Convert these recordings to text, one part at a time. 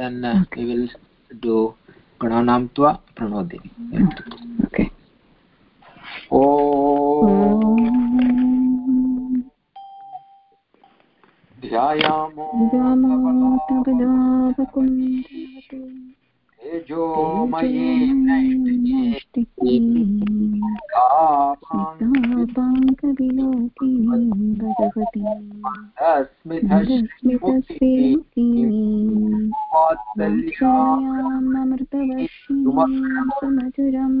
then uh, okay. we will do gananam tva pranodi okay ओ ध्यायामो भगवती स्मितस्मितस्फीतिमृतवर्षीं सुमधुरम्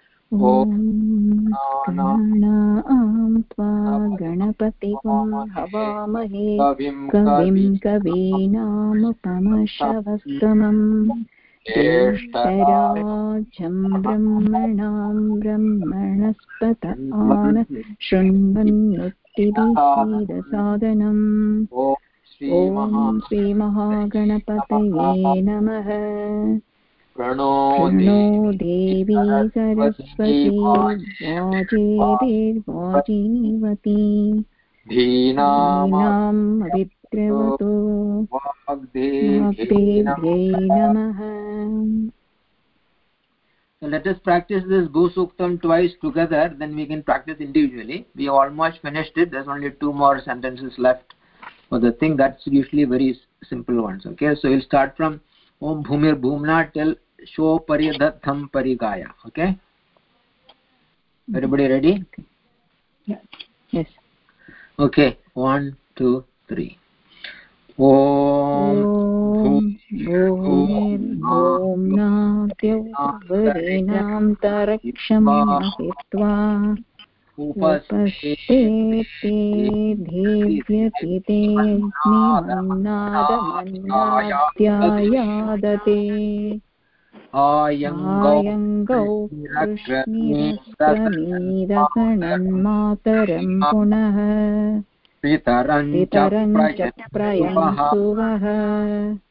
ॐ त्वा गणपतिं हवामहे कविं कवीनामुपमशवस्तमम् ज्येष्ठराजं ब्रह्मणां ब्रह्मणस्पतान शृण्वन्नुत्तिभिसादनम् ॐ श्रीमहागणपतये नमः प्रणो देवी सरस्वती वाजेभिर्वाजीवती धीनाम् अभिद्रवतो वाग्देव्यै नमः So let us practice this Bhusuktam twice together, then we can practice individually. We have almost finished it. There's only two more sentences left for the thing. That's usually very simple ones. Okay, so we'll start from Om Bhumir Bhumna till Sho Paridhatham Parigaya. Okay? Everybody ready? Yes. Okay, one, two, three. ॐ भूमिर्भूम्नाद्यौवरेणां तरक्षं महित्वा उपस्तेते देव्यतितेऽग्निमन्नादमन्नाद्यायादते आयङ्गौ पुनः। पितरं च प्रयंसुवः शब्दान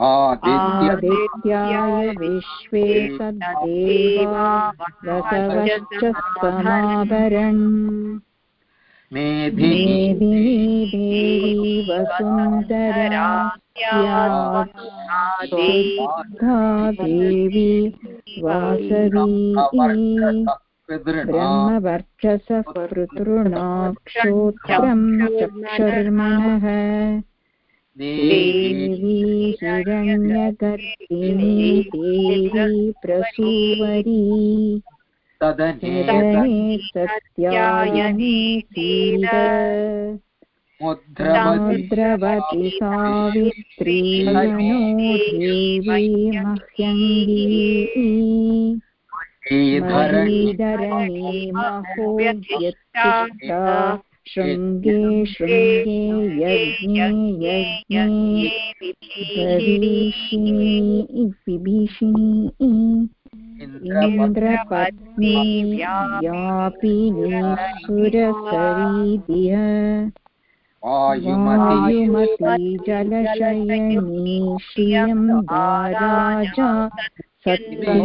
आदित्याय विश्वे सद्देवा रसवश्च समाभरन् देवी देवी ब्रह्मवर्चसः चक्षुर्मणः। देवी हिरण्यगर्भिणी देवी प्रसूवरी तदने सत्यायनी सीद मुद्रवति सावित्री मनो देवी मह्यङ्गी धरणी महोद्यत्तिष्ठा शृङ्गे शृङ्गे यज्ञे इन्द्रपत्नी व्यापिनी सुरसरीदिह वायुमती जलशयनी श्रियं राजा सत्कन्दोपरिनीलिनी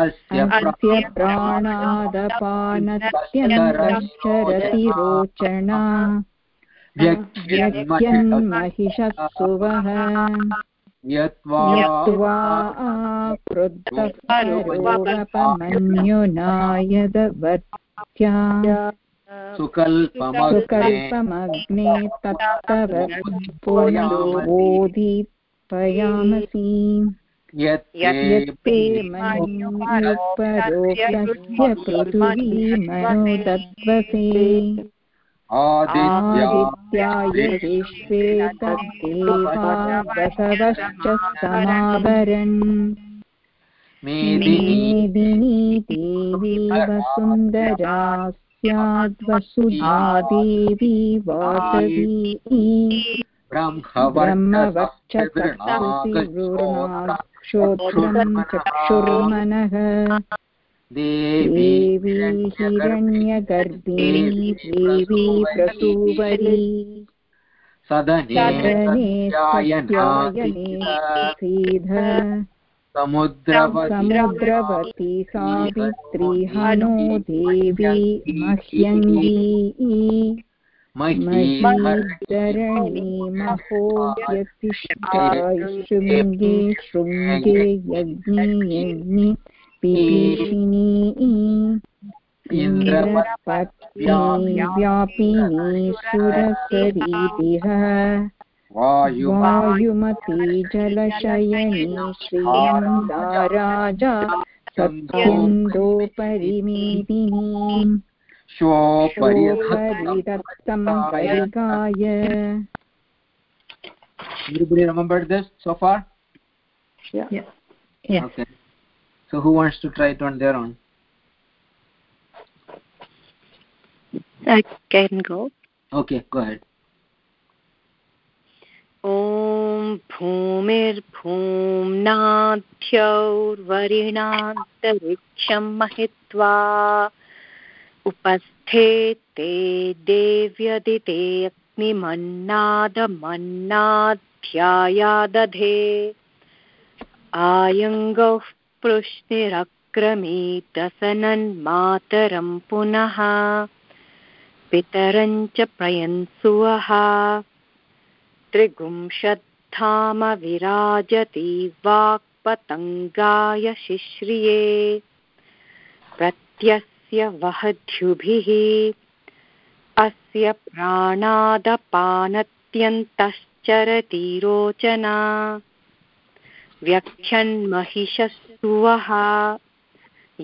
अस्य प्राणादपानत्यन्तश्चरति रोचना व्यक्यन्महिषः सुवः क्रुद्धः सुकल्पमग्ने तत्तव यत्ते मन्युपरोक्तस्य पृथिवी मनोदत्वसे आदित्याय विश्वे तद्देवा बसवश्च समावरन् मेदिनी देवी स्याद्वसुधा देवी वासवी। ब्रह्मवक्षसृणाक्षोत्रं चक्षुर्मनः देवी हिरण्यगर्भिणी देवी प्रसूवरी। सदने समुद्रवती सावित्री हनो देवी मह्यङ्गी। महीधरणी महो शृङ्गे शृङ्गे यज्ञे यज्ञे पिपीषिणी इन्द्रपत्नी व्यापिनी सुरसरीतिः जलशयनी श्रियं राजा सत्यन्दोपरिमेदिनी शोपरिदत्तं परिगाय Everybody remembered this so far? Yeah. yeah. Okay. So who wants to try it on their own? I can go. Okay, go ahead. ॐ भूमिर्भूम्नाथ्यौर्वरिणान्तरिक्षं महित्वा उपस्थे ते देव्यदिते अग्निमन्नादमन्नाध्यायादधे। आयङ्गौः पृश्निरक्रमीतसनन्मातरं पुनः। पितरं च प्रयन्सुवः। त्रिगुंशद्धाम विराजति वाक्पतङ्गाय शिश्रिये। प्रत्यस्य वहद्युभिः अस्य प्राणादपानत्यन्तश्चरति रोचना व्यक्षन्महिषस्तुवः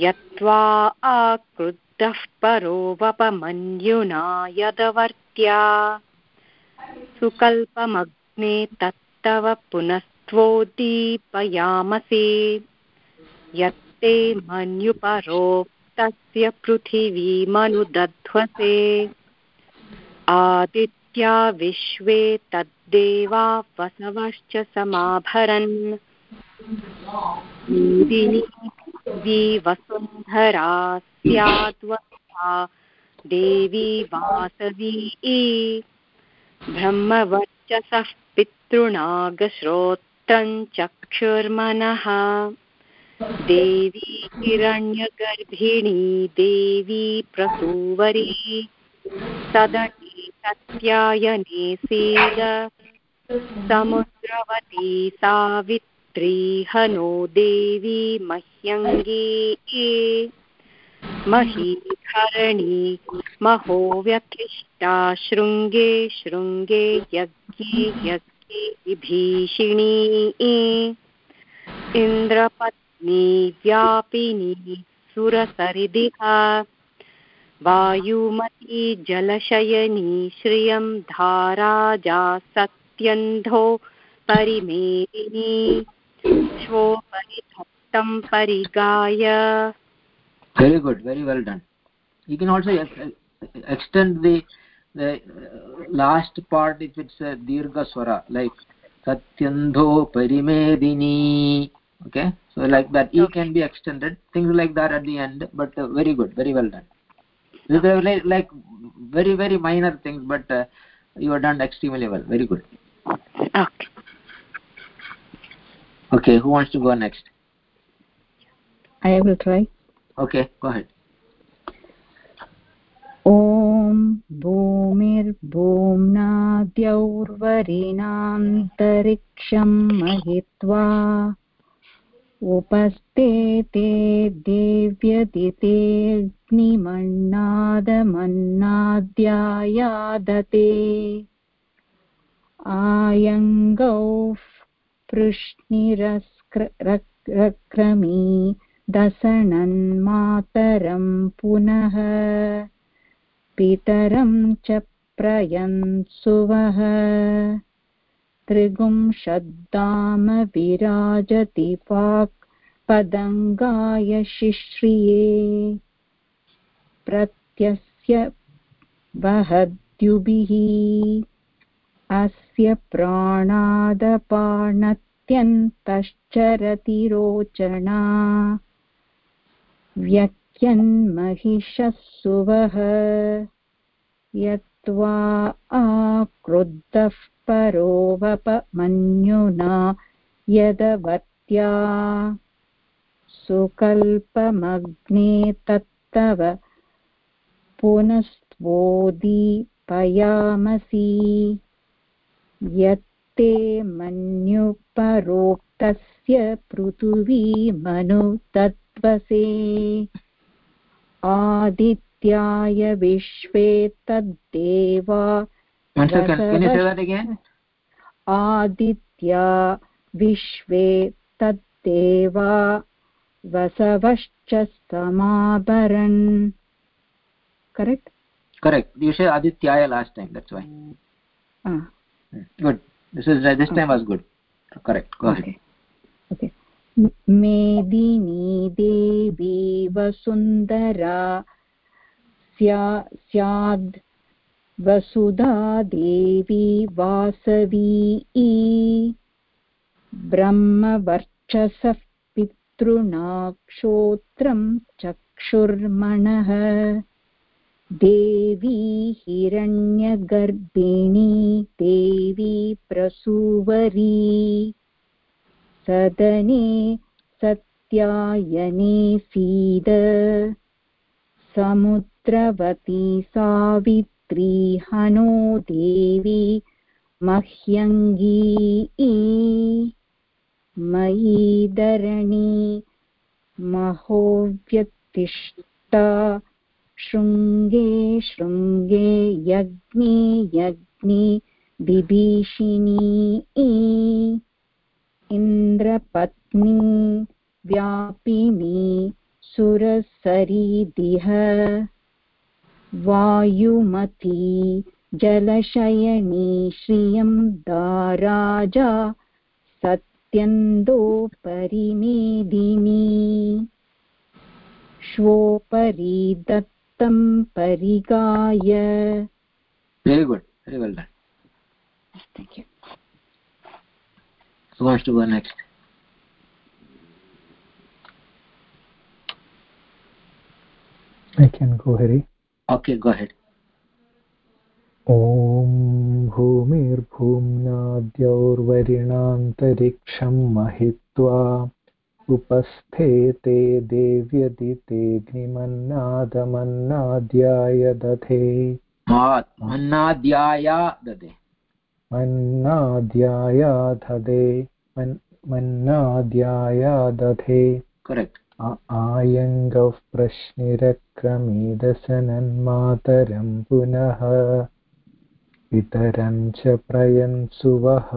यत्त्वा आक्रुद्धः परोवपमन्युना यदवर्त्या सुकल्पमग्ने तत्तव पुनस्त्वोद्दीपयामसि यत्ते मन्युपरोक्तस्य पृथिवीमनुदध्वसे आदित्या विश्वे तद्देवा वसवश्च समाभरन्। वसुन्धरा स्याद्वसा देवी वासवी। ब्रह्मवर्चसः पितॄणागश्रोत्रं चक्षुर्मनः। देवी हिरण्यगर्भिणी, देवी प्रसूवरी। सदने सत्यायने सीद समुद्रवती सावित्री हनो देवी मह्यङ्गी। महीधरणी महो व्यक्लिष्टा शृङ्गे शृङ्गे यज्ञे यज्ञे विभीषिणी। इन्द्रपत्नी व्यापिनी सुरसरिदिः वायुमती जलशयनी श्रियं धाराजा सत्यन्धो परिमेदिनी श्वोपरिधत्तं परिगाय done you can also extend the the last part if it's a dirgha swara like satyandho parimedini okay so like that e can be extended things like that at the end but uh, very good very well done these are like, like very very minor things but uh, you have done extremely well very good okay okay who wants to go next i will try okay go ahead ॐ भूमिर्भूम्नाद्यौर्वरिणान्तरिक्षं महित्वा उपस्ते ते देव्यदितेऽग्निमन्नादमन्नाद्यायादते आयङ्गौ पृश्निरस्क्रमी दशनन्मातरं पुनः। पितरं च प्रयन्सुवः त्रिगुंशद्दाम विराजति पाक् पदङ्गाय शिश्रिये प्रत्यस्य वहद्युभिः अस्य प्राणादपाणत्यन्तश्चरति रोचना व्यक्यन्महिषः सुवः यत्त्वा आक्रुद्धः परोवपमन्युना यदवत्या सुकल्पमग्ने तत्तव पुनस्त्वोदीपयामसि। यत्ते मन्युपरोक्तस्य पृथिवीमनु तत्त्वसे नित्याय विश्वे तद्देव। आदित्या विश्वे तद्देव। वसवश्च समाभरन्। करेक्ट् करेक्ट् दिवसे आदित्याय last time that's why good this is this time was good correct मेदिनी देवी वसुन्दरा वसुन्धरा स्याद् वसुधा देवी वासवी ब्रह्मवर्चसः पितॄणाक्षोत्रं चक्षुर्मणः। देवी हिरण्यगर्भिणी, देवी प्रसूवरी। सदने सत्यायने सीद समुद्रवती सावित्री हनो देवी मह्यङ्गी मयि धरणी महोव्यतिष्ठा शृङ्गे शृङ्गे यज्ञे यज्ञे बिभीषिणी इन्द्रपत्नी व्यापिनी सुरसरीदिह। वायुमती जलशयनी श्रियं दाराजा सत्यन्दोपरिमेदिनी श्वोपरि दत्तं परिगाय। I can go, Harry. Okay go ahead. ॐ भूमिर्भूम्नाद्यौर्वरिणान्तरिक्षं महित्वा उपस्थे ते देव्यदितेऽग्निमन्नादमन्नाद्याय दधे। mannadyaya मन्नाद्याया दधे। मन्नाद्याया दधे। Correct. आयङ्गः प्रश्निरक्रमीदशनन्मातरं पुनः पितरं च प्रयन्सुवः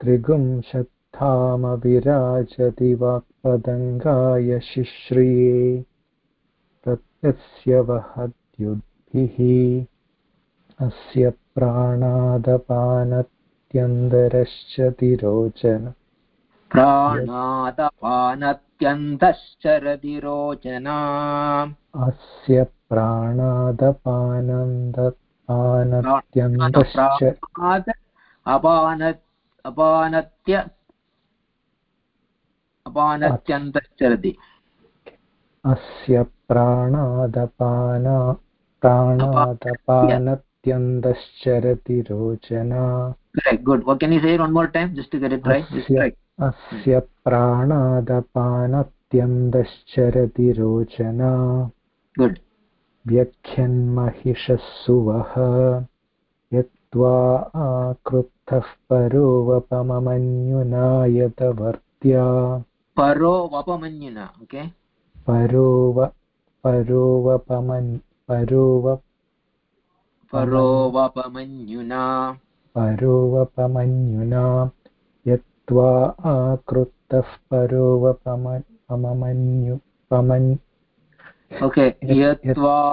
त्रिगुंशत् श्रीयन्धामविराजति वाक्पदङ्गाय शिश्रिये प्रत्यस्य वहद्युद्भिः अस्य प्राणादपानत्यन्दरश्च तिरोचन। प्राणादपानत्यन्तश्चरतिरोचना अस्य प्राणादपानन्दपानत्यन्तश्च प्राणात् अपानत्य अपानत्यन्तश्चरति अस्य प्राणादपाना प्राणादपानत्यन्तश्चरति रोचना correct good. What can you say one more time? Just to get it right just right. अस्य प्राणादपानत्यन्तश्चरति रोचना व्यख्यन्महिषः सुवः यत्त्वा आकृद्धः परोवपममन्युनायतवर्त्या। vapamanyuna okay? परोव परोवपमन् परोव vapamanyuna परोवपमन्युना। यत्त्वा आकृतः परोवपम पममन्यु पमन्। Okay यत्- यत्त्वा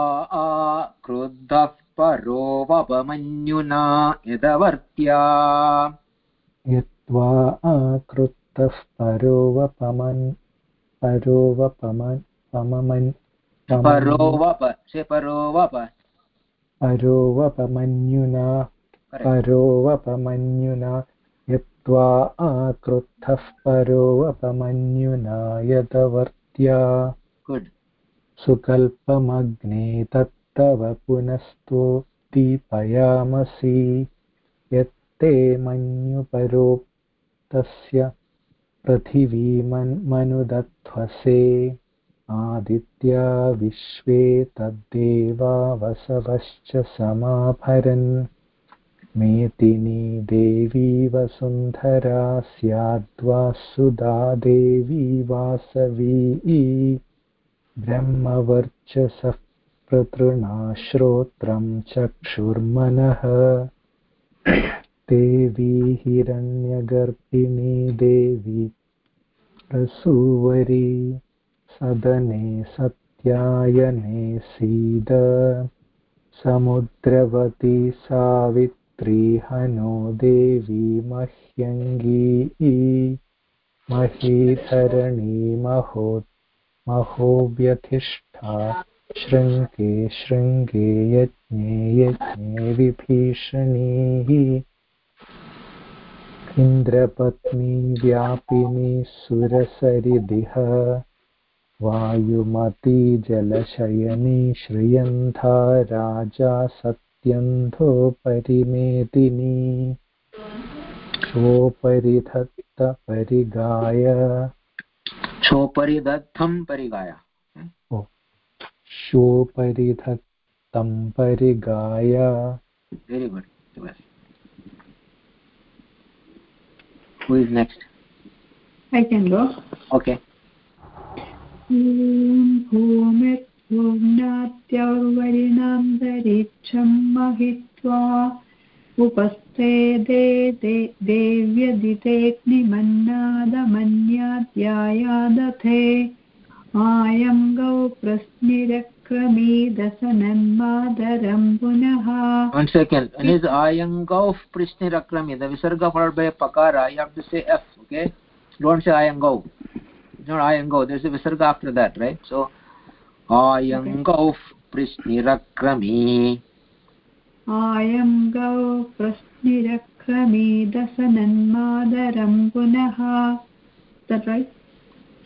क्रुद्धः परो वपमन्युना यदवर्त्या। यत्त्वा आकृतः परोवपमन् परोवपमन् पममन् परो वप say paro vapa परोवपमन्युना correct. परोवपमन्युना यत्त्वा आकृद्धः परोवपमन्युना यदवर्त्या। Good. सुकल्पमग्ने तत्तव पुनस्तो दीपयामसि यत्ते मन्युपरोक्तस्य पृथिवीमन्मनुदध्वसे आदित्या विश्वे तद्देवा वसवश्च समाभरन्। मेतिनी देवी वसुन्धरा स्याद्वासुधा देवी वासवी। ब्रह्मवर्चसः प्रतृणा श्रोत्रं चक्षुर्मनः। देवी हिरण्यगर्भिणी देवी प्रसूवरी सदने सत्यायने सीद। समुद्रवती सावित्री हनो देवी मह्यङ्गी। महीधरणी महो महोव्यधिष्ठा शृङ्गे शृङ्गे यज्ञे यज्ञे विभीषणीः। इन्द्रपत्नी व्यापिनी सुरसरिदिह। वायुमती जलशयनी श्रियन्धा राजा सत्यन्धो परिमेदिनी सोपरिधत्तपरिगाय चोपरि दत्तं परिगाय शोपरिधत्तं परिगाय। Good Yes. who is next? I can go. okay. ॐ भूमिर्भुम्नात्यौर्वरिणान्तरिक्षं महित्वा उपस्थे दे दे देव्यदितेऽग्निमन्नादमन्याद्यायादथे आयं गौ प्रश्निरक्रमीदसनन्मादरं पुनः one second and is ayangov prishnirakrami the visarga followed by a pakara you have to say f okay don't say ayangov it's not ayangov there's a visarga after that right so ayangov prishnirakrami आयं गौ प्रश्निरक्रमीदसनन्मादरं पुनः that right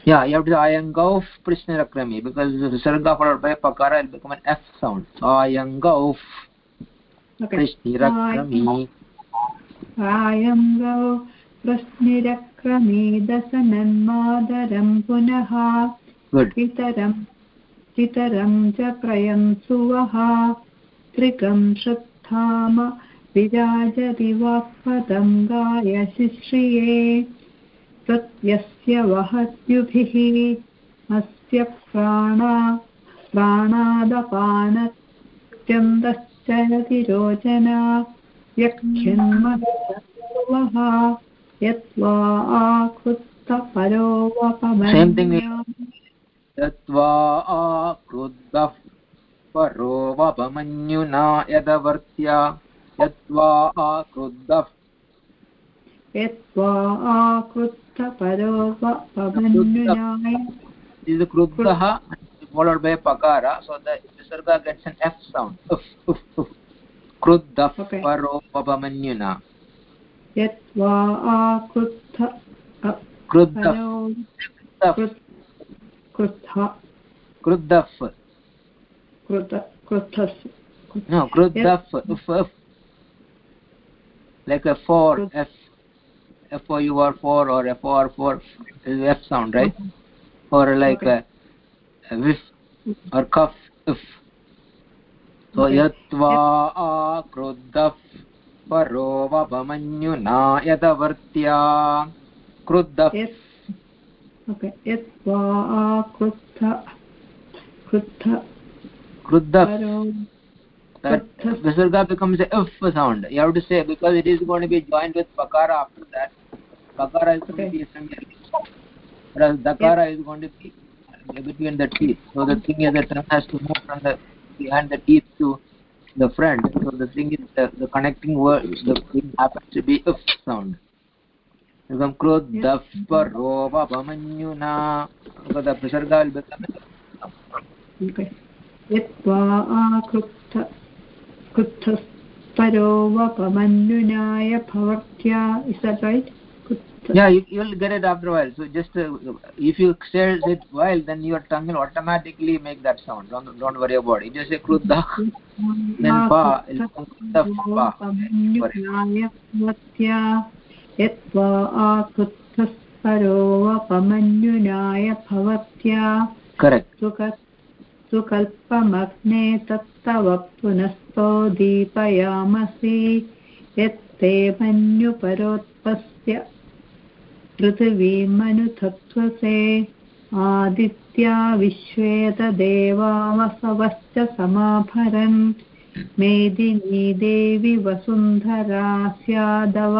yeah you have to say ayangov prishnirakrami because visarga followed by pakara will become an f sound ayangov okay prishnirakrami आयं गौ प्रश्निरक्रमीदसनन्मादरं पुनः good पितरं पितरं च प्रयं सुवः त्रिकं श्रद्धाम विराजति वाक्पदं गाय शिश्रिये। प्रत्यस्य वहत्युभिः अस्य प्राणा प्राणादपानत्यन्तश्चरति रोचना व्यख्यन्महः यत्वा आकृत्तपरो Same thing वपमन्या यत्वा आक्रुद्धः परो वपमन्युना यदवर्त्या यत्वा आक्रुद्धः यत्वा आकृत्तपरो वपमन्युनाय is kruddaha followed by pakara so the visarga gets an f sound uf uf uf kruddha Okay. paro vapamanyuna यत्वा kruddha परो कृत्थ kruddha कृत कृत्थस् no kruddha uf uf like a four f f o u r four or f o r four is f sound right or like Okay. a, a whiff or cuff if so Okay. yatva akruddha paro vapamanyuna yadavartya kruddha यत् okay यत्वा आकृत्त Krudda. Karo. That visarga becomes a f sound. You have to say because it is going to be joined with pakara after that. Pakara is going to be a Whereas dakara is going to be between the teeth. So the thing is that the tongue has to move from the behind the teeth to the front. So the thing is the, the connecting word the thing happens to be f sound. Because krudaf parova bamanyuna. So the visarga. Okay. यत्वा आकृत्त कृत्थपरो वपमन्युनाय भवत्या is that right yeah you, you'll get it after a while so just uh, if you say it while then your tongue will automatically make that sound don't, don't worry about it just say krodha then pa will become krodha pa वपमन्युनाय भवत्या यत्वा सुकल्पमग्ने तत्तव पुनस्तो दीपयामसि यत्ते मन्युपरोत्पस्य पृथिवीमनुतत्त्वसे आदित्या विश्वेतदेवावसवश्च समाभरन् मेदिनी देवी वसुन्धरा स्यादव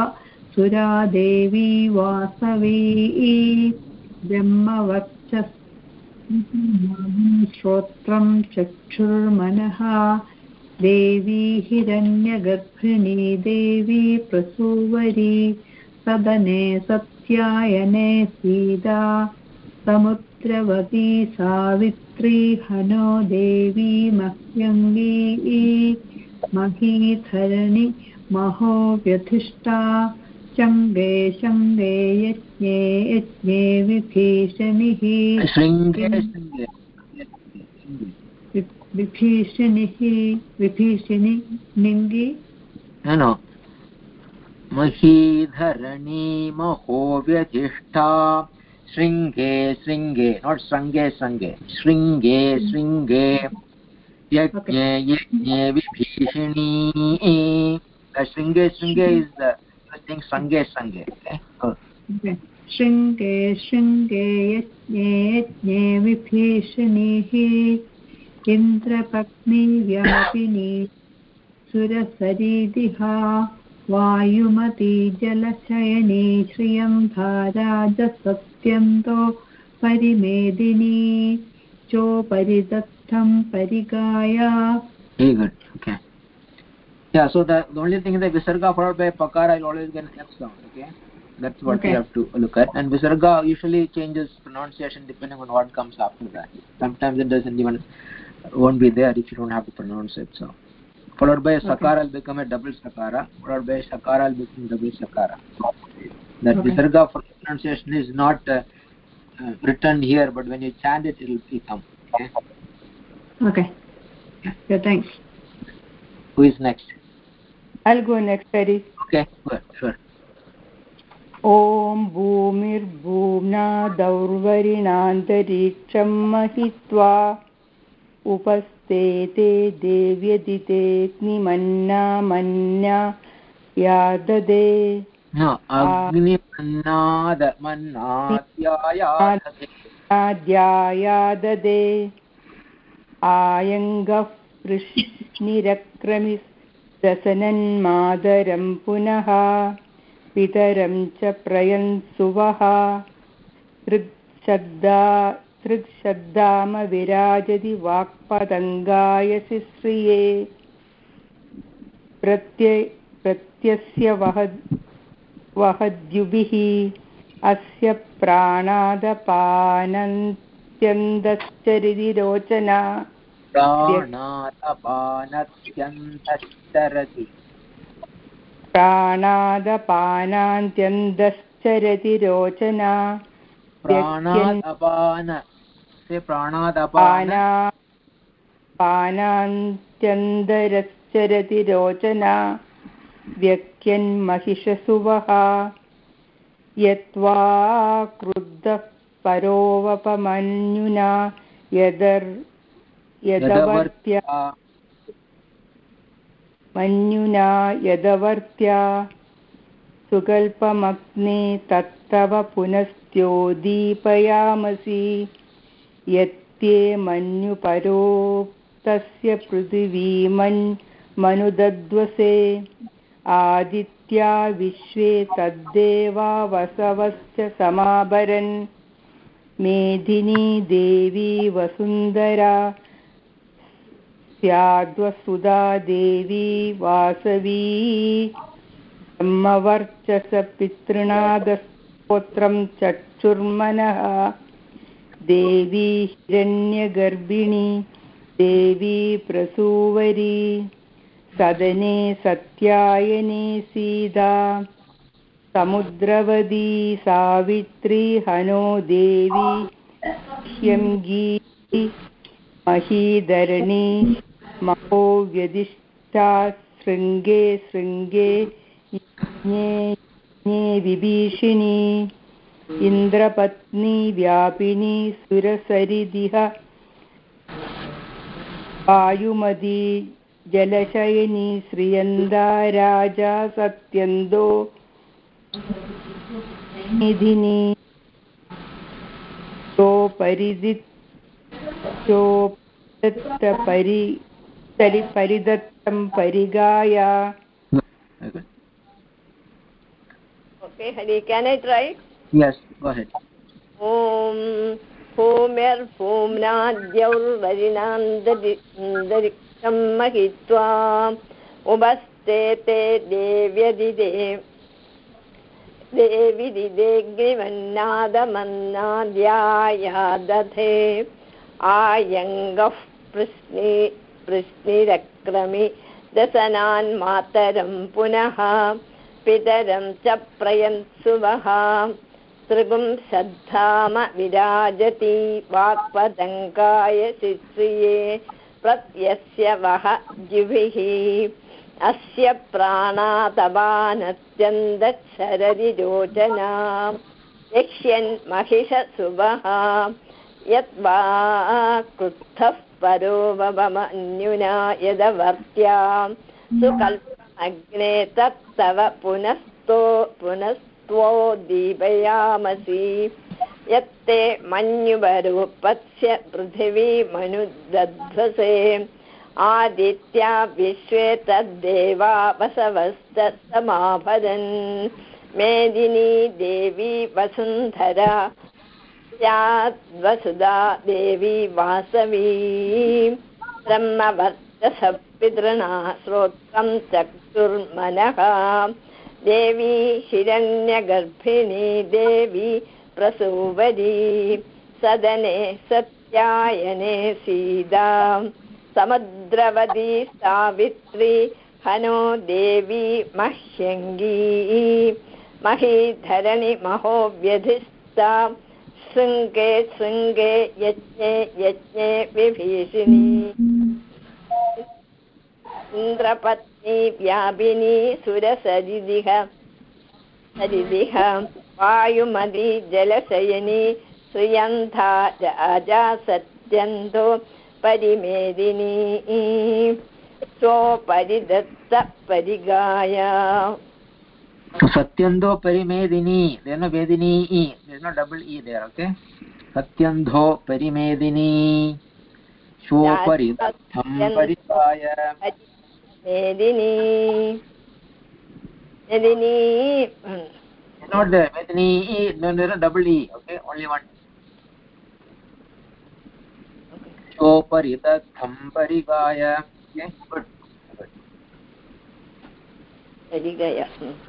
सुरा देवी वासवी ब्रह्मवर्चस् श्रोत्रं चक्षुर्मनः। देवी हिरण्यगर्भिणी, देवी प्रसूवरी, सदने सत्यायने सीता, समुद्रवती सावित्री, हनो देवी मह्यङ्गी, महीधरणि, महो व्यधिष्ठा शङ्गे शङ्गे यज्ञे यज्ञे विभीषणिः। विभीषणिः। विभीषणि निङ्गि। महीधरणी महो व्यधिष्ठा शृङ्गे शृङ्गे not शृङ्गे शृङ्गे। शृङ्गे शृङ्गे। यज्ञे यज्ञे विभीषणी। the shringe shringe is the thing sange sange okay. शृङ्गे शृङ्गे यज्ञे यज्ञे विभीषणिः इन्द्रपत्नी व्यापिनी सुरसरीदिहा वायुमती जलशयनी श्रियं धाराजसत्यन्तो परिमेदिनी चोपरिदत्तं परिगाया। Good. Okay. Yeah so the, the only thing is that visarga followed by pakara will always get an f sound okay? That's what Okay. we have to look at. And visarga usually changes pronunciation depending on what comes after that. Sometimes it doesn't even won't be there if you don't have to pronounce it so. Followed by a sakara will become a double sakara. Followed by a sakara will become double sakara. That Okay. visarga for pronunciation is not uh, uh, written here but when you chant it it will become okay? Okay. Yeah, thanks. who is next I'll go next, Betty. Okay, good, sure. ॐ भूमिर्भूम्ना दौर्वरिणान्तरिक्षं महित्वा उपस्ते ते देव्यदितेऽग्निमन्ना मन्या यादधे आयङ्गः पृष्णिरक्रमि पृश्निरक्रमिदसनन्मादरं पुनः, पितरं च प्रयन्सुवः। ऋग्शब्दा ऋग्शब्दाम वाक्पतङ्गायसि श्रिये प्रत्यय प्रत्यस्य वह, वहद्युभिः, अस्य प्राणादपानन्त्यन्दश्चरिति प्राणादपानत्यन्तश्चरति प्राणादपानान्त्यन्दश्चरति रोचना। प्राणादपान पानान्त्यन्दरश्चरति रोचना। व्यक्यन्महिषसुवः यत्वा क्रुद्धः परोवपमन्युना। यदर् यदवर्त्या मन्युना यदवर्त्या सुकल्पमग्ने तत्तव पुनस्त्योदीपयामसि यत्ते मन्युपरोक्तस्य पृथिवीमन् मनुदद्वसे आदित्या विश्वे तद्देवा वसवश्च समाभरन् मेदिनी देवी वसुन्धरा स्याद्वसुधा देवी वासवी। ब्रह्मवर्चसपितृणागस्तोत्रं चक्षुर्मनः। देवी हिरण्यगर्भिणी, देवी प्रसूवरी, सदने सत्यायने सीता समुद्रवदी सावित्री हनो देवी ह्यङ्गी महीधरणी। महो व्यदिष्टा शृङ्गे शृङ्गे विभीषिणी इन्द्रपत्नी व्यापिनी सुरसरिदिह वायुमदी जलशयनी श्रियन्दा राजा सत्यन्दो निधिनी चोपरिदित् चोपरि तरि परिदत्तं परिगाया Okay. Okay, Hari, can I try? Yes, go ahead. ॐ भूम्यर्भूम्नाद्यौर्वरिणान्तरिक्षं महित्वा उभस्ते ते देव्यदिदे देविदिदेग्निमन्नादमन्नाद्यायादधे आयङ्गः पृश्नि पृश्निरक्रमि दशनान् मातरं पुनः, पितरं च प्रयन्सुवः त्रिगुं श्रद्धाम विराजति वाक्पतङ्काय शिश्रिये प्रत्यस्य वः जिभिः। अस्य प्राणातपानत्यन्दच्छरदि रोचना यक्ष्यन् महिषसुभः यद्वा क्रुद्धः परो वमन्युना यदवर्त्या। सुकल्पमग्ने तत्तव पुनस्तो पुनस्त्वोद्दीपयामसि यत्ते मन्युवरूपस्य पृथिवी मनुदध्वसे। आदित्या विश्वे तद्देवा वसवस्तमाभरन् मेदिनी देवी वसुन्धरा स्याद्वसुधा देवी वासवी। ब्रह्मवर्चसपितृणा श्रोत्रं चक्षुर्मनः। देवी हिरण्यगर्भिणी, देवी प्रसूवरी। सदने सत्यायने सीता। समुद्रवती सावित्री, हनो देवी मह्यङ्गी। महीधरणि महोव्यधिष्ठा। शृङ्गे शृङ्गे यज्ञे यज्ञे, विभीषिणी। इन्द्रपत्नी व्यापिनी सुरसरिदिह सरिदिह वायुमदी जलशयनी श्रियन्था राजा सत्यन्तो परिमेदिनी। स्वपरिदत्त परिगाय। Satyandho Parimedini. There is no Vedini E. There is no double E there, okay? Satyandho Parimedini. Parisaya. Medini Medini hmm. Not there. Medini, e no, there is double E. Okay, only one. Parigaya. Okay, good. परिगय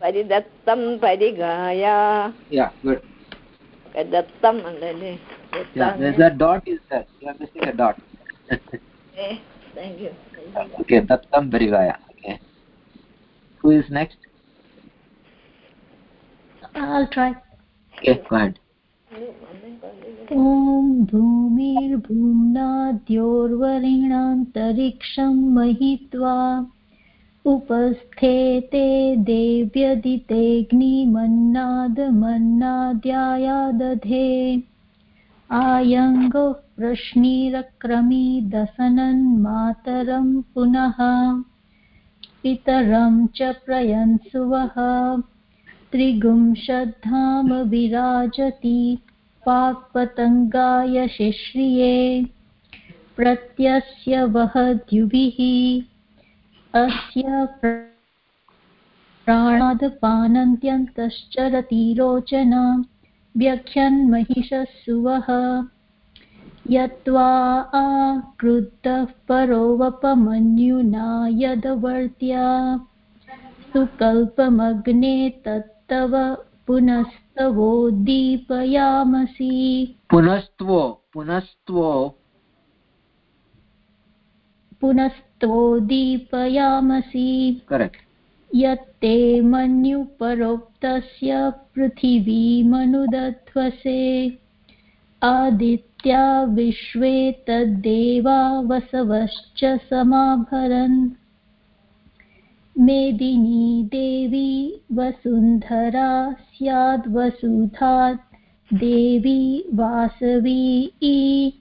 परिदत्तं परिगाय Yeah, good. दत्तम् अण्डले Yeah, there's a dot is there. You are missing a dot. Thank you okay, Dattam Parigaya. Okay. Who is next? I'll try. Okay, go ahead. ॐ भूमिर्भूम्नाद्योर्वरिणान्तरिक्षं महित्वा उपस्थे ते देव्यदितेऽग्निमन्नादमन्नाद्यायादधे। आयङ्गोः प्रश्निरक्रमी दशनन् मातरं पुनः। पितरं च प्रयन्सुवः त्रिगुंशद्धाम विराजति पाक्पतङ्गाय शिश्रिये। प्रत्यस्य वहद्युभिः अस्य प्राणादपानन्त्यन्तश्चरति रोचना व्यख्यन्महिषस्सुवः यत्त्वा आक्रुद्धः परोवपमन्युना यदवर्त्या सुकल्पमग्ने तत्तव पुनस्तवोद्दीपयामसि Punastvo. Punastvo. पुनस्त्वोद्दीपयामसि Correct. यत्ते मन्युपरोक्तस्य पृथिवीमनुदध्वसे आदित्या विश्वे तद्देवा वसवश्च समाभरन्। मेदिनी देवी वसुन्धरा स्याद्वसुधात् देवी वासवी ई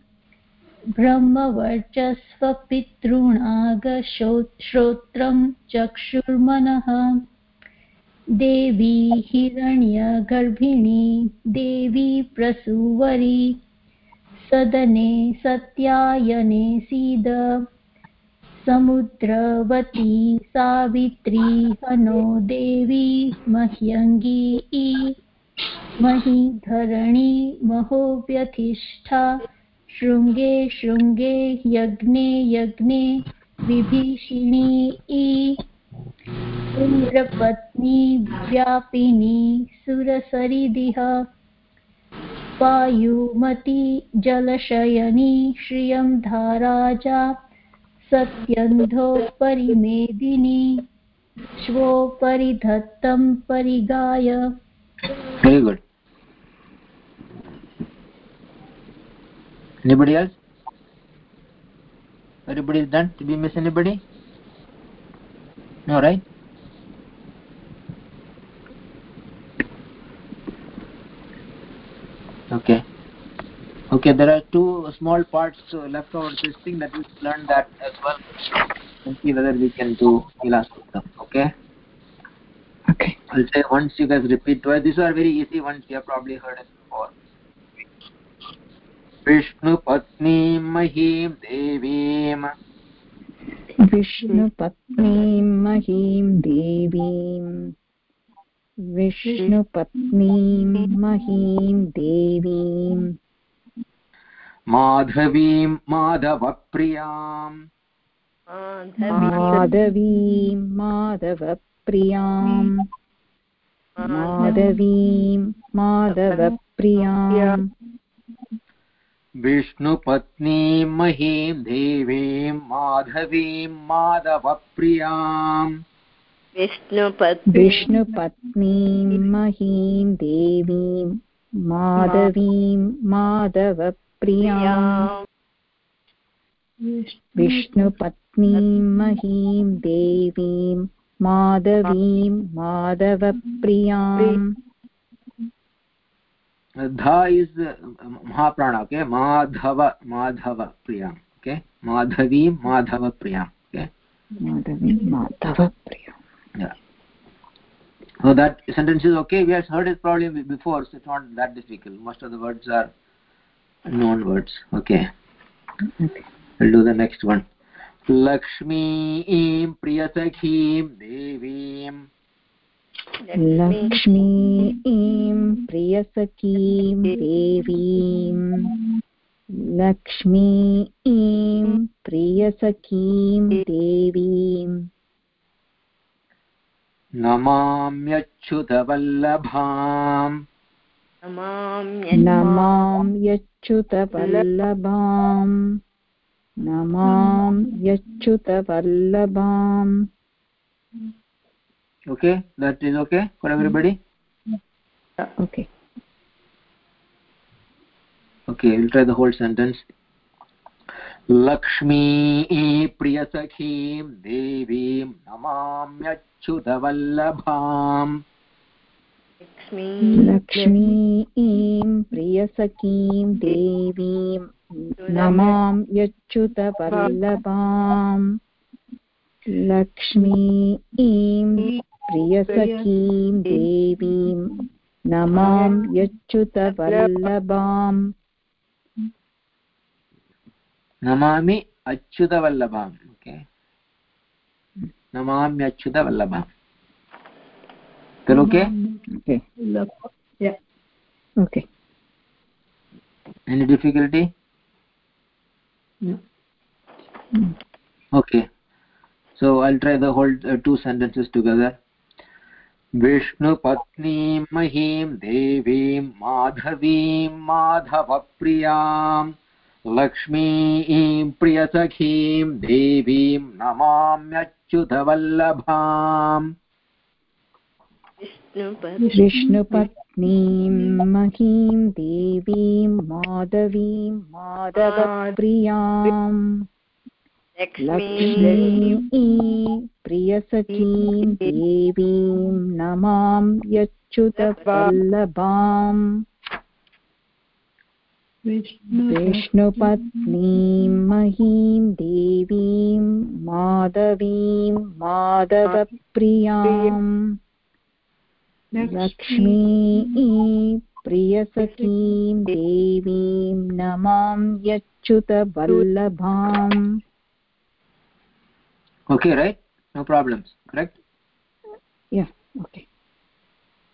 ब्रह्मवर्चस्वपितॄणागश्रोत्रं चक्षुर्मनः। देवी हिरण्यगर्भिणी, देवी प्रसूवरी, सदने सत्यायने सीद। समुद्रवती सावित्री, हनो देवी मह्यङ्गी, महीधरणी महोव्यधिष्ठा। शृङ्गे शृङ्गे यज्ञे यज्ञे विभीषिणी ई। इन्द्रपत्नी व्यापिनी सुरसरिदिह वायुमती जलशयनी श्रियं धाराजा सत्यन्धो परिमेदिनी श्वोपरिधत्तं परिगाय। Very good. Anybody else? Everybody is done? Did we miss anybody? No, right? Okay. Okay, there are two small parts uh, left over this thing that we learned that as well. And see whether we can do Ilasuktam. Okay? Okay. I'll say once you guys repeat twice. These are very easy ones. You have probably heard it before. विष्णुपत्नीं महीं देवीम्। विष्णुपत्नीं महीं देवीम्। विष्णुपत्नीं महीं देवीम्। माधवीं माधवप्रियाम्। माधवीं माधवप्रियाम्। माधवीं माधवप्रियाम्। विष्णुपत्नीं महीं देवीं माधवीं माधवप्रियाम्। विष्णुपत्नीं महीं देवीं माधवीं माधवप्रियाम्। विष्णुपत्नीं महीं देवीं माधवीं माधवप्रियाम्। Dha is uh, mahaprana okay madhava madhava priyam okay madhavi madhava priyam okay माधवीं माधवप्रियाम् yeah so that sentence is okay we have heard it probably before so it's not that difficult most of the words are known words okay okay. we'll do the next one लक्ष्मीं प्रियसखीं देवीं लक्ष्मीं प्रियसखीं देवीं। लक्ष्मीं प्रियसखीं देवीं। नमाम्यच्युतवल्लभाम्। नमां यच्युतवल्लभाम् नमां यच्युतवल्लभाम् okay that is okay for everybody okay okay we'll try the whole sentence Lakshmi प्रियसखीं देवीं नमाम्यच्युतवल्लभाम् लक्ष्मीं प्रियसखीं देवीं नमां यच्युतवल्लभाम् लक्ष्मीं प्रियसखीं देवीं नमां यच्युतवल्लभाम् नमामि अच्युतवल्लभाम् नमाम्यच्युतवल्लभाम् that okay okay yeah okay any difficulty no okay so i'll try the whole uh, two sentences together विष्णुपत्नीं महीं देवीं माधवीं माधवप्रियाम् लक्ष्मीं प्रियसखीं देवीं नमाम्यच्युतवल्लभाम् विष्णुपत्नीं महीं देवीं माधवीं माधवप्रियाम् लक्ष्मीं प्रियसखीं देवीं नमां यच्युतवल्लभाम् विष्णुपत्नीं महीं देवीं माधवीं माधवप्रियाम्। लक्ष्मी प्रियसखीं देवीं नमां यच्युतवल्लभाम् okay right no problems correct yeah okay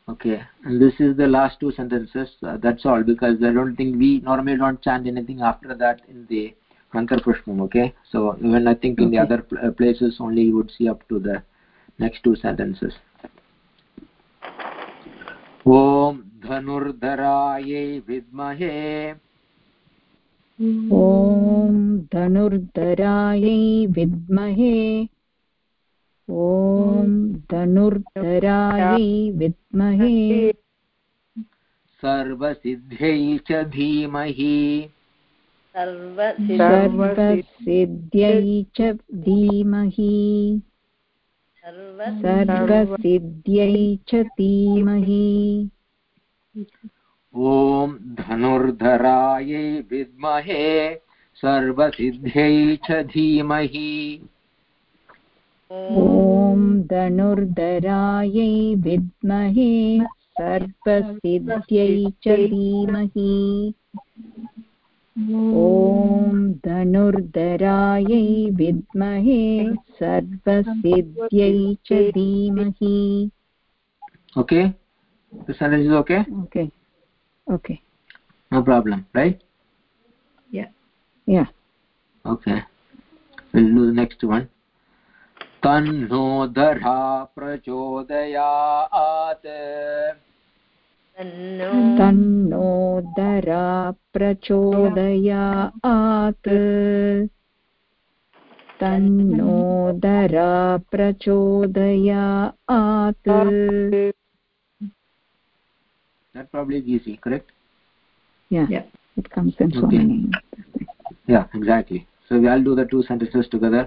okay and this is the last two sentences uh, that's all because i don't think we normally don't chant anything after that in the mantra pushpam okay so even i think in the Okay. other pl- uh, places only you would see up to the next two sentences ॐ धनुर्धरायै विद्महे ॐ धनुर्धरायै विद्महे। ॐ धनुर्धरायै विद्महे। सर्वसिद्ध्यै च धीमहि। सर्वसिद्ध्यै च धीमहि। सर्वसिद्ध्यै च धीमहि। ॐ धनुर्धरायै विद्महे सर्वसिद्ध्यै च धीमहि। ॐ धनुर्धरायै विद्महे सर्वसिद्ध्यै च धीमहि। ॐ धनुर्धरायै विद्महे सर्वसिद्ध्यै च धीमहि। The sentence is okay okay okay no problem right yeah okay we'll do the next one तन्नो दरा प्रचोदयात् तन्नो दरा प्रचोदयात् तन्नो दरा प्रचोदयात् that probably is easy correct yeah, Yeah. it comes in okay. so many yeah exactly so we'll do the two sentences together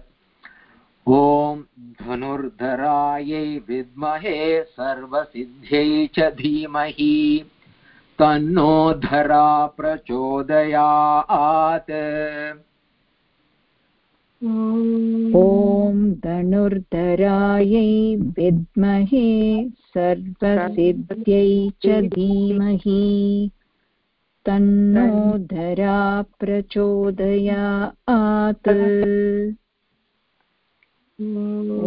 ॐ धनुर्धरायै विद्महे सर्वसिद्ध्यै च धीमहि तन्नो धरा प्रचोदयात् ॐ धनुर्धरायै विद्महे सर्वसिद्ध्यै च धीमहि। तन्नो धरा प्रचोदयात्।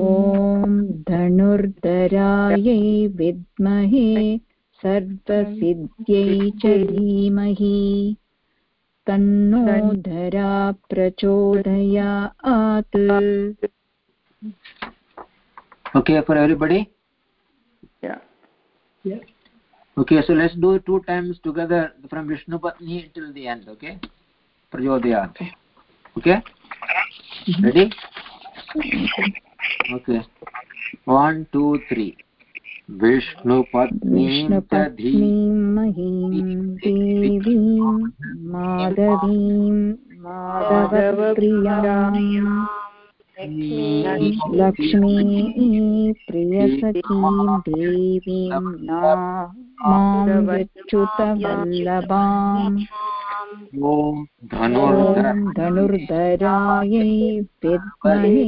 ॐ धनुर्धरायै विद्महे सर्वसिद्ध्यै च धीमहि। तन्नो धरा प्रचोदयात् okay for everybody Yeah. okay so let's do it two times together from vishnu patni till the end okay prajodayat okay ready okay one two three विष्णुपत्नीं महीं देवीं माधवीं माधवप्रियाँ लक्ष्मी प्रियसखीं देवीं ना माँ यच्युतवल्लभाम् ॐ धनुर्धरायै विद्महे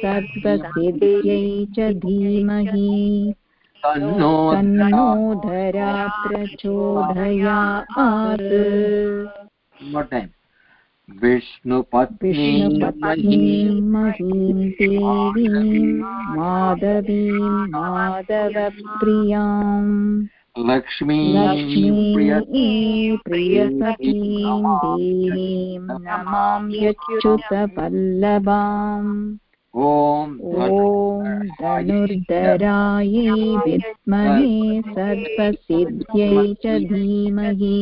सर्वसिद्ध्यै च धीमहि तन्नो धरा प्रचोदयात्। more time. विष्णुपत्नीं महीं देवीं माधवीं माधवप्रियाम्। लक्ष्मीं लक्ष्मी प्रियसखीं देवीं यच्युतवल्लभाम् ॐ धनुर्धरायै विद्महे सर्वसिद्ध्यै च धीमहि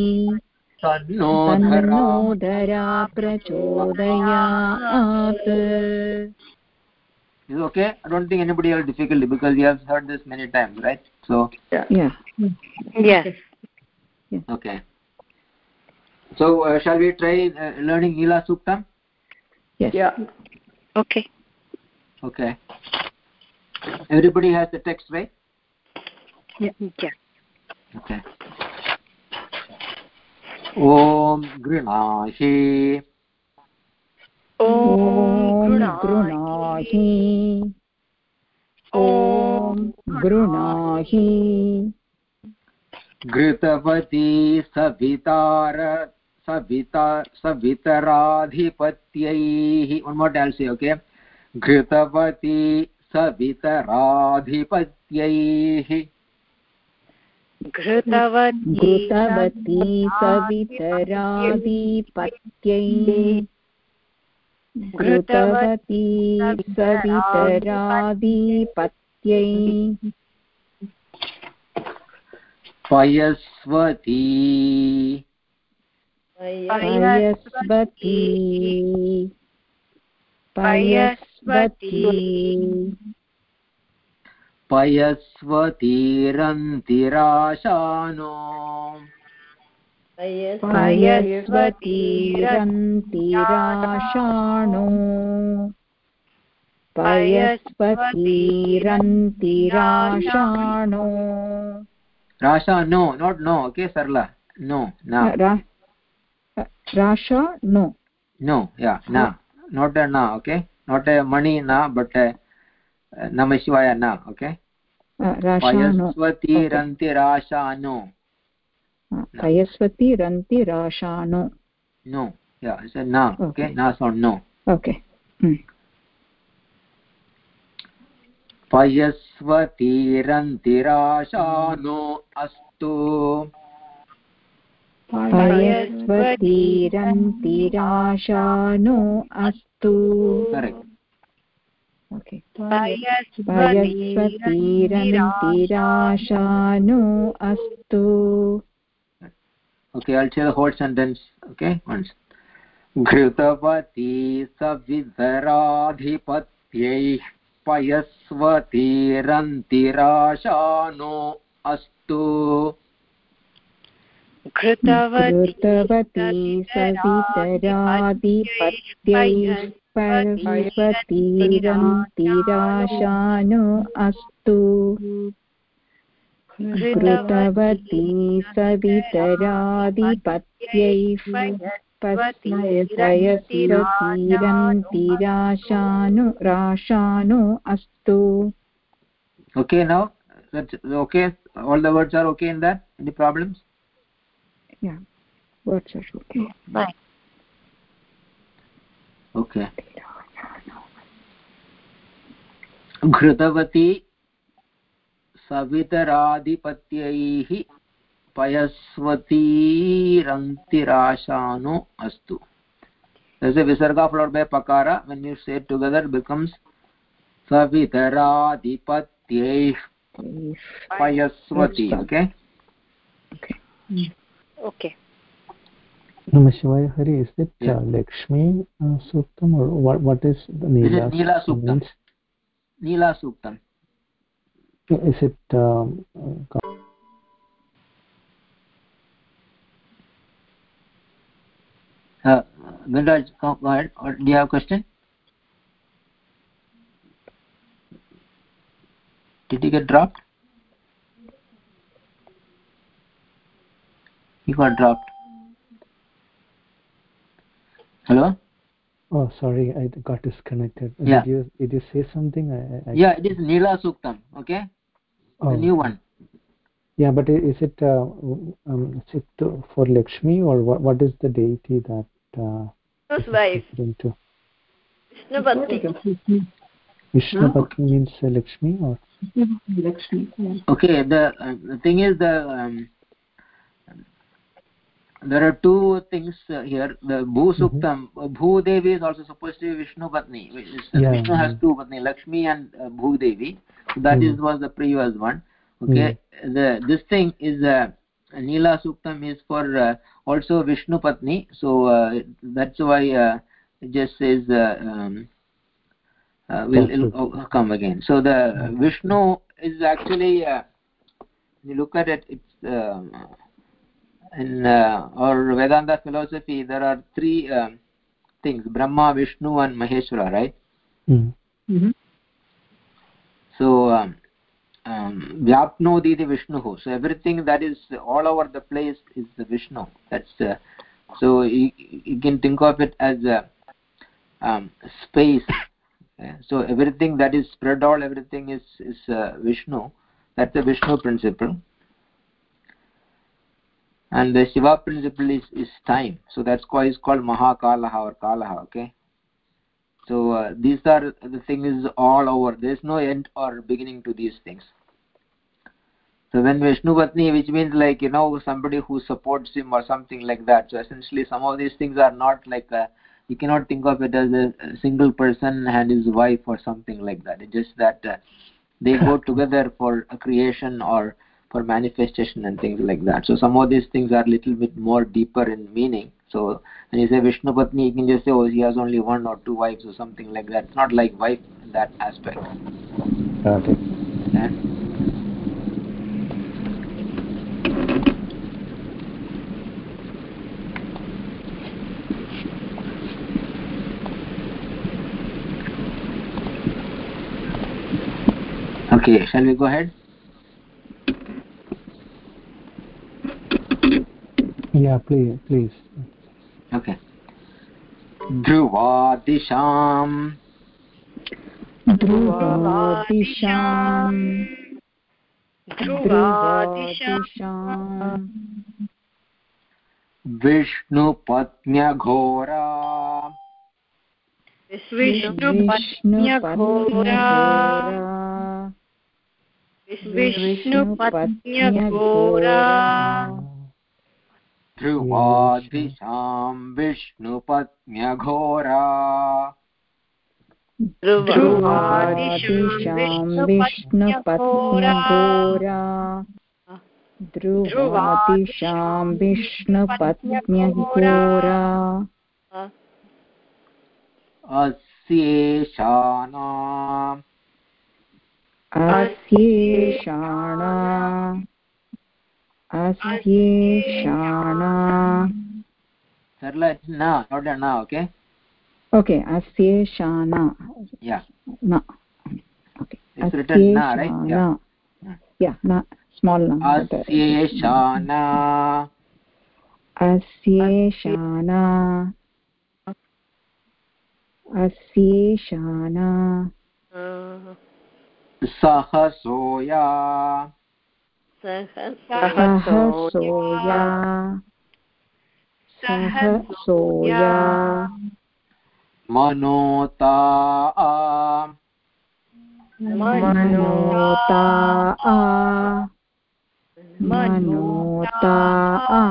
तन्नो तन्नो धरा प्रचोदयात् is okay i don't think anybody has difficulty because you have heard this many times right so yeah yes Yeah. okay so uh, shall we try uh, learning nila suktam yes Yeah. okay okay everybody has the text right yes okay ॐ गृणाहि ॐ गृणाहि ॐ गृणाहि घृतवती सवितार सविता सवितराधिपत्यैः one more time I'll say okay घृतवती सवितराधिपत्यैः। घृतवती घृतवती घृतवती सवितरादिपत्यै पयस्वती। पयस्वती। पयस्वती पयस्वतीरन्तिराशानो पयस्वतीरन्तिराशाणो पयस्वतीरन्तिराशाणो no okay sarla no na Ra- rasha no no yeah na not a na okay not a mani na but a namah shivaya na okay Uh, rashano पयस्वतीरन्तिराशानो Uh, पयस्वतीरन्तिराशानो no yeah it's a na okay Okay. na sound no okay Hmm. पयस्वतीरन्तिराशानो अस्तु पयस्वतीरन्तिराशानो अस्तु पयस्वतीरन्तिराशानो अस्तु। Okay i'll say the whole sentence okay? Once. घृतवती सवितराधिपत्यैः पयस्वतीरन्तिराशानो अस्तु घृतवती कृतवती सवितरादिपत्यैः पर्वतीरन्तिराशानु अस्तु। कृतवती सवितरादिपत्यैः पयस्वतीरन्तिराशानु राशानु अस्तु। Okay now that's okay all the words are okay in that? Any problems? yeah. घृतवती सवितराधिपत्यैः पयस्वतीरन्तिराशानु अस्तु। विसर्ग flour by पकार when you say together becomes सवितराधिपत्यैः पयस्वती। Okay Namo Shivaya Hari, is it Yeah. uh, Lakshmi uh, Suktam or what, what is the This is Neela? Neela Suktam means? neela suktam Is it um, uh, uh, go ahead or do you have a question did he get dropped he got dropped hello Oh, sorry, I got disconnected. Yeah. Did you did you say something? I, I, I- yeah it is nila suktam okay oh, the new one Yeah, but is it uh, um, is it for Lakshmi or what? What is the deity that uh, Whose is wife? referring to? Vishnu Patni. Vishnu Patni means uh, Lakshmi or Lakshmi. Okay the, uh, the thing is the um, there are two things uh, here. The bhu suktam uh bhu devi is also supposed to be vishnu patni which is, uh, Yeah, vishnu has mm. two patni lakshmi and uh, bhu devi. So that Mm. is was the previous one. Okay? The this thing is uh, neela suktam is for uh, also vishnu patni. So uh, that's why uh, it just says uh, um, uh, will come again. So the vishnu is actually uh, you look at it it's um, in uh, our vedanta philosophy there are three um, things brahma vishnu and maheshwara right? Mm. so um, um, vyapnodi iti vishnu so everything that is all over the place is the vishnu. That's uh, so you, you can think of it as a um, space. Okay? so everything that is spread out everything is is uh, vishnu. That's the vishnu principle and the shiva principle is is time. So that's why it's called mahakalaha or kalaha okay? So uh, these are the thing is all over. There's no end or beginning to these things. So when vishnu patni which means like you know somebody who supports him or something like that. So essentially some of these things are not like uh you cannot think of it as a, a single person and his wife or something like that. It's just that uh, they go together for a creation or for manifestation and things like that. So some of these things are a little bit more deeper in meaning. So when you say vishnu patni you can just say oh he has only one or two wives or something like that. It's not like wife in that aspect. It. yeah? okay shall we go ahead Yeah, please, please. okay. ध्रुवादिशाम्। ध्रुवादिशाम्। ध्रुवादिशाम्। विष्णुपत्न्यघोरा। विष्णुपत्न्यघोरा। विष्णुपत्न्यघोरा। ध्रुवादिशाम् विष्णुपत्न्यघोरा। ध्रुवादिशाम् विष्णुपत्न्यघोरा। ध्रुवादिशाम् विष्णुपत्न्यघोरा। अस्येषानाम् अस्येषाणा अस्येषाणा sarla it's na not a na okay okay अस्येषाणा yeah न okay It's written na, right? Yeah. yeah न small न asyeshana अस्येषाणा अस्येषाणा sahasoya सह सोया सह सोया manota मनोता। आ मनोता। आ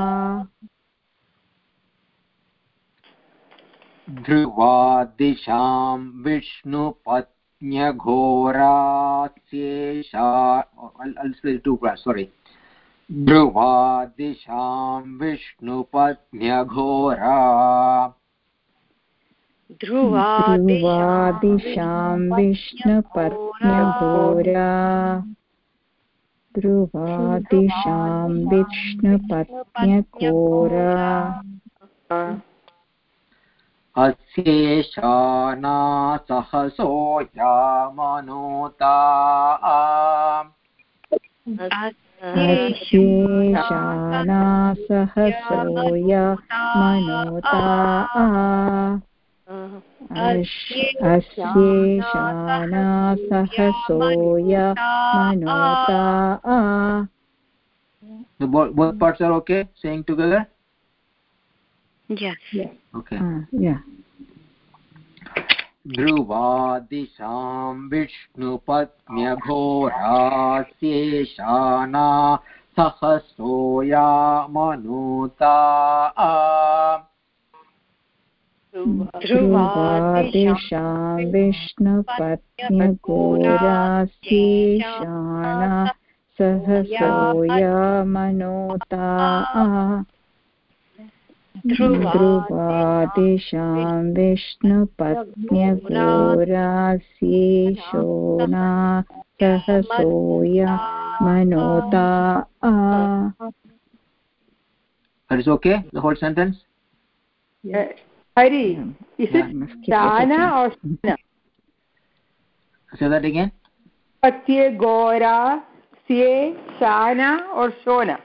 ध्रुवादिशां विष्णुपत्न्यघोरास्येषा Two parts, sorry. ध्रुवादिशां विष्णुपत्न्यघोरा ध्रुवादिशां विष्णुपत्न्यघोरा ध्रुवादिशां विष्णुपत्न्यघोरा अस्येषाना सहसोया मनोता अस्येषाना सहसोया मनोता अस्येषाना सहसोया मनोता The both, both parts are okay saying together Yes. okay. Yeah. ध्रुवादिशां विष्णुपत्न्यघोरास्येषाना सहसोया मनोता ध्रुवादिशां विष्णुपत्न्यघोरास्येषाणा सहसोया मनोता ध्रुवादिशां विष्णुपत्न्यघोरास्येषोना सहसोया मनोता that is okay the whole sentence Yes. hari is it repeating. or shana say that again patye gora sie shana or shona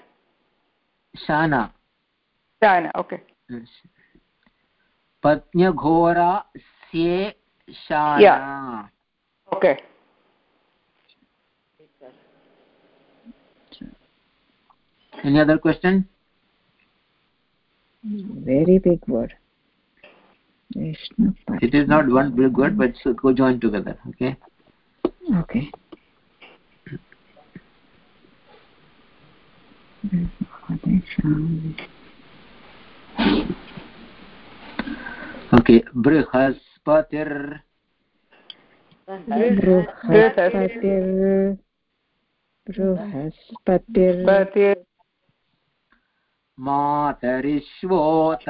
shana shana okay पत्न्यघोरा स्ये शाना Yeah. okay any other question very big word Vishnupat- it is not one big word but so go join together okay okay Okay बृहस्पतिर् बृहस्पतिर् बृहस्पतिर् patye मातरिश्वोत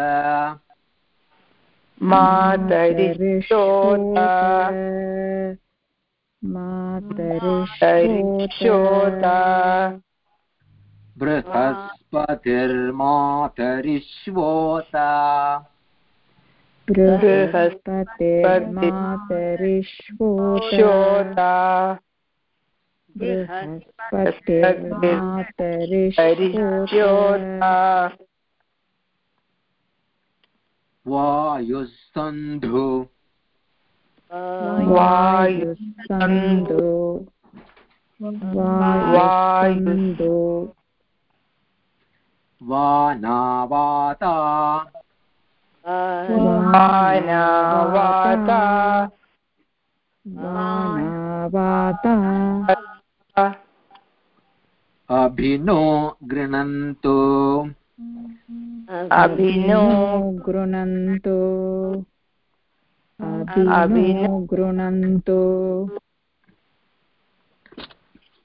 matarishota मातरिश्वोता बृहस्पतिर्मातरिश्वोत बृहस्पतिर्मातरिश्वोता बृहस्पतिर्मातरिश्वोता वायुस्सन्धु वायुसन्दो वायुसन्दो वानावाता। manavata वानावाता। अभिनो गृणन्तु abhino गृणन्तु अभिनो अभिनो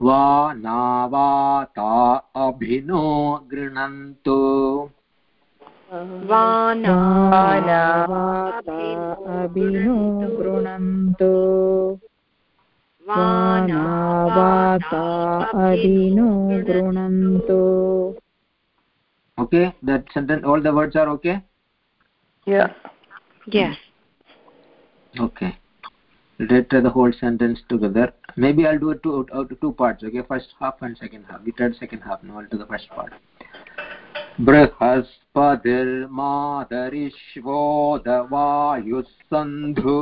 गृणन्तु वानावाता अभिनो गृणन्तु अभिनो गृणन्तु वानावाता अभिनो गृणन्तु okay that sentence all the words are okay yeah yes okay let's try the whole sentence together maybe i'll do it two out of two parts okay first half and second half we tried second half now i'll do the first part बृहस्पतिर्मातरिश्वोदवायुः सन्धु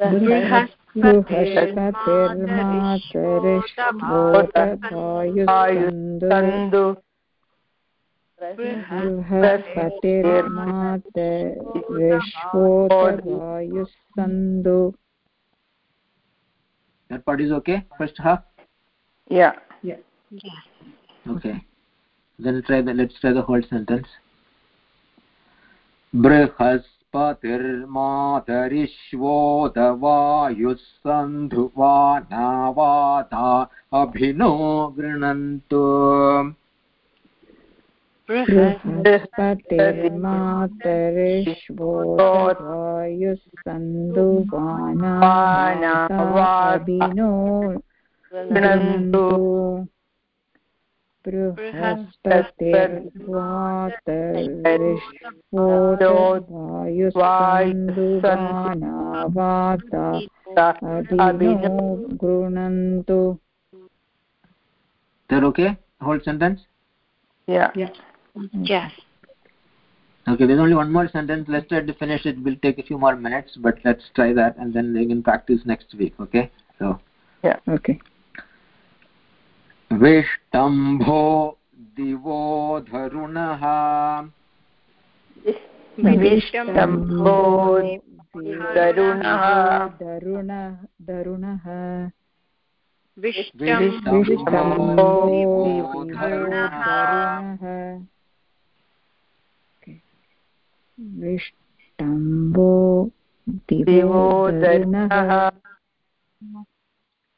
बृहस्पतिर्मातरिष्वोतवायुस्तन्दु बृहस्पतिर्मातरिष्वोतवायुस्तन्दु that part is okay first half yeah yeah yeah okay then try the let's try the whole sentence बृहस्पतिर्मातरिश्वोदवायुः सन्धुवानावाता अभिनो गृह्णन्तु बृहस्पतिर्मातरिष्वोतवायुस्तन्दुवानावाभिनो गृह्णन्तु बृहस्पतिर्वातरिष्वोतवायुस्तन्दुवानावाता अभिनो गृह्णन्तु that okay whole sentence yeah yes okay there's only one more sentence let's try to finish it will take a few more minutes but let's try that and then we can practice next week okay so yeah okay विष्टम्भो दिवो धरुणः विष्टम्भो दरुणः दरुण दरुणः विष्टम्भो दिवो धरुणः दरुणः विष्टम्भो दिवो दरुणः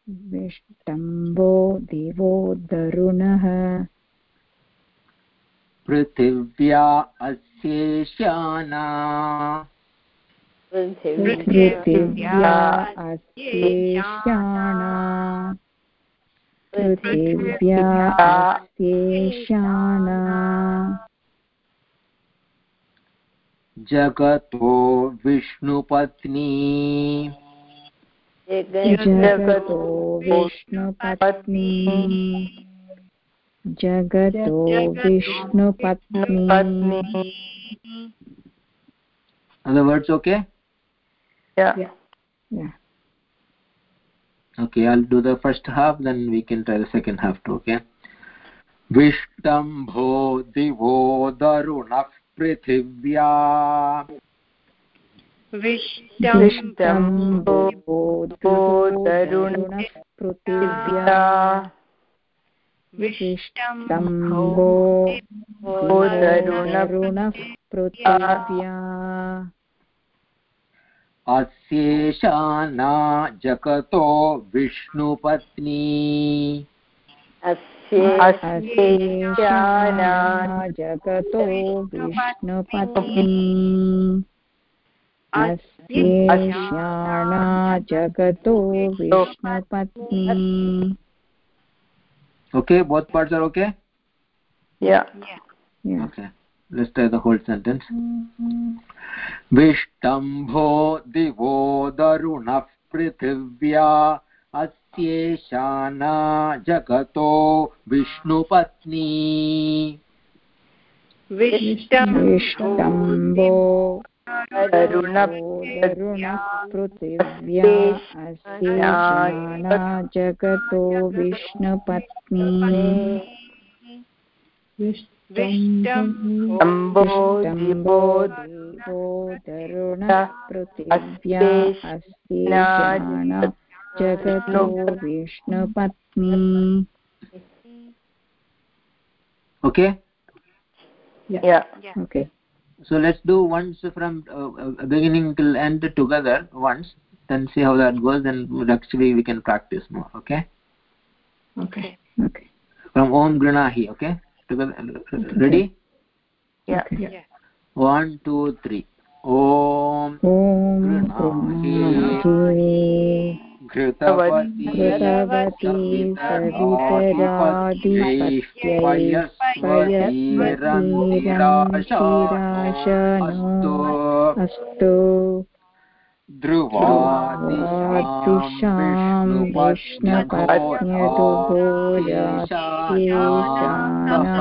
विष्टम्भो दिवो दरुणः पृथिव्या अस्येष्याना पृथिव्या अस्येष्याणा पृथिव्या अस्येष्याणा जगतो विष्णुपत्नी। जगतो विष्णुपत्नी। जगतो विष्णुपत्नी। Other words okay okay I'll do the first half then we can try the second half too okay विष्टम्भो दिवो दरुण पृथिव्या। विष्टम्भो दरुणः पृथिव्या विष्टम्भो दरुणः पृथिव्या अस्येषाना जगतो विष्णुपत्नी। जगतो विष्णुपत्नी। जगतो विष्णुपत्नी okay both parts are okay विष्टम्भो दिवो दरुणः पृथिव्या अस् अस्येषाना जगतो विष्णुपत्नी। विष्टम्भो पृथिव्या जगतो विष्णुपत्नी। शम्भो विष्टम्भो देवो दरुणः पृथिव्या अस्येषाणा जगतो विष्णुपत्नी okay yeah okay so let's do once from uh, uh, beginning till end together once then see how that goes then we'll actually we can practice more okay okay okay from om grinahi okay together ready yeah yeah one two three om ॐ गृह्णाहि गृह्णाहि घृतवती सवितरादिपत्यैर्पयस्पतिरन्निराशनो अस्तु। ध्रुवादिशां विष्णुपत्न्यदुभोजास्येशानः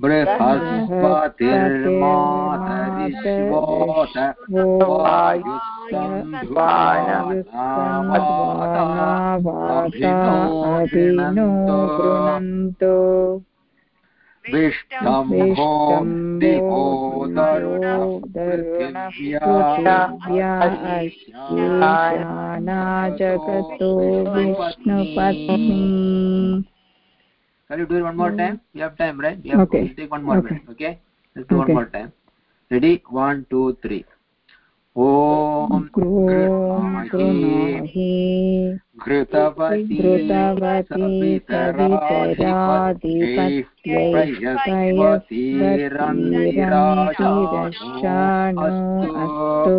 सहसो यामनोथा बृहस्पतिर्मातरिश्वोत अभिनो गृणन्तो विष्टं दिवो जगतो विष्णुपत्नी Shall you do it one more time? You have time, right? You have Okay. to take one more Okay. minute, okay? Let's do Okay. one more time. Ready? One, two, three. ॐ गृणाहि घृतवती सवितरादिपत्यैः अस्तु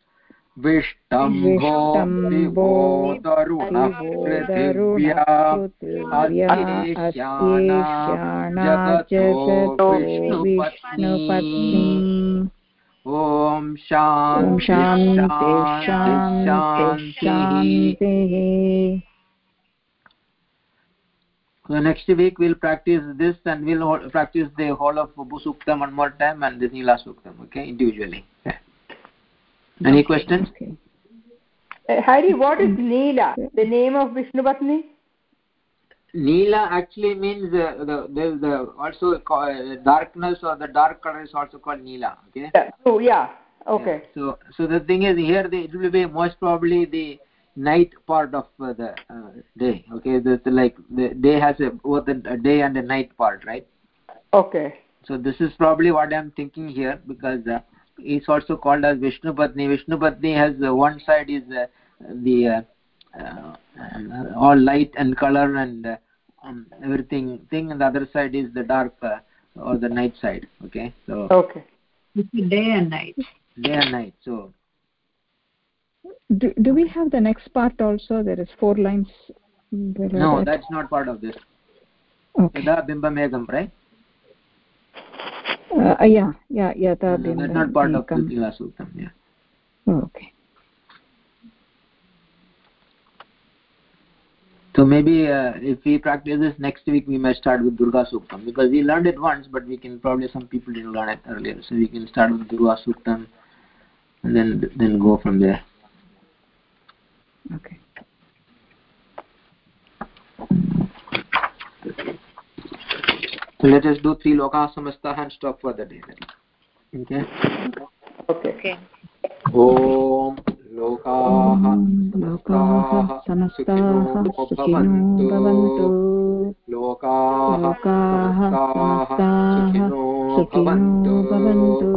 विष्टं भो तरुणः पृथिव्या जगतो विष्णुपत्नी ॐ शान्ति So next week we'll practice this and we'll practice the whole of Busuktam one more time and this Nila Suktam, okay, individually. Any questions? Okay. Uh, Hari, what is Neela? The name of Vishnu Patni? Neela actually means uh, the is the also uh, darkness or the dark color is also called Neela, okay? Yeah. Oh, yeah. Okay. Yeah. So so the thing is here the, it will be most probably the night part of uh, the uh, day, okay? That's like the day has a both a day and a night part, right? Okay. so this is probably what i'm thinking here because it's also called as vishnu patni vishnu patni has uh, one side is uh, the uh, uh, all light and color and uh, um, everything thing and the other side is the dark uh, or the night side okay so Okay. It's day and night. day and night so Do, do we have the next part also? There is four lines no that. that's not part of this Okay. yada bimbam egam right Uh, yeah, yeah, no, that's not part of bimbam Tila Suktam yeah ekam. Okay. So maybe uh, if we practice this next week, we may start with Durga Suktam because we learned it once, but we can probably some people didn't learn it earlier, so we can start with Durga Suktam and then then go from there. Okay. So let us do three loka samastah and stop for the day. Okay. Okay. Okay. Om लोकाः लोकाः समस्ताः सुखिनो भवन्तु लोकाः लोकाः समस्ताः सुखिनो भवन्तु भवन्तु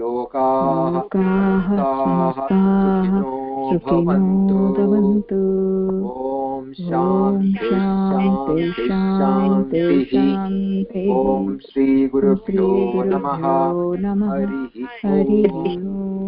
लोकाः समस्ताः सुखिनो भवन्तु भवन्तु ॐ ॐ शान्ति ॐ श्रीगुरुभ्यो नमः। हरिः हरिः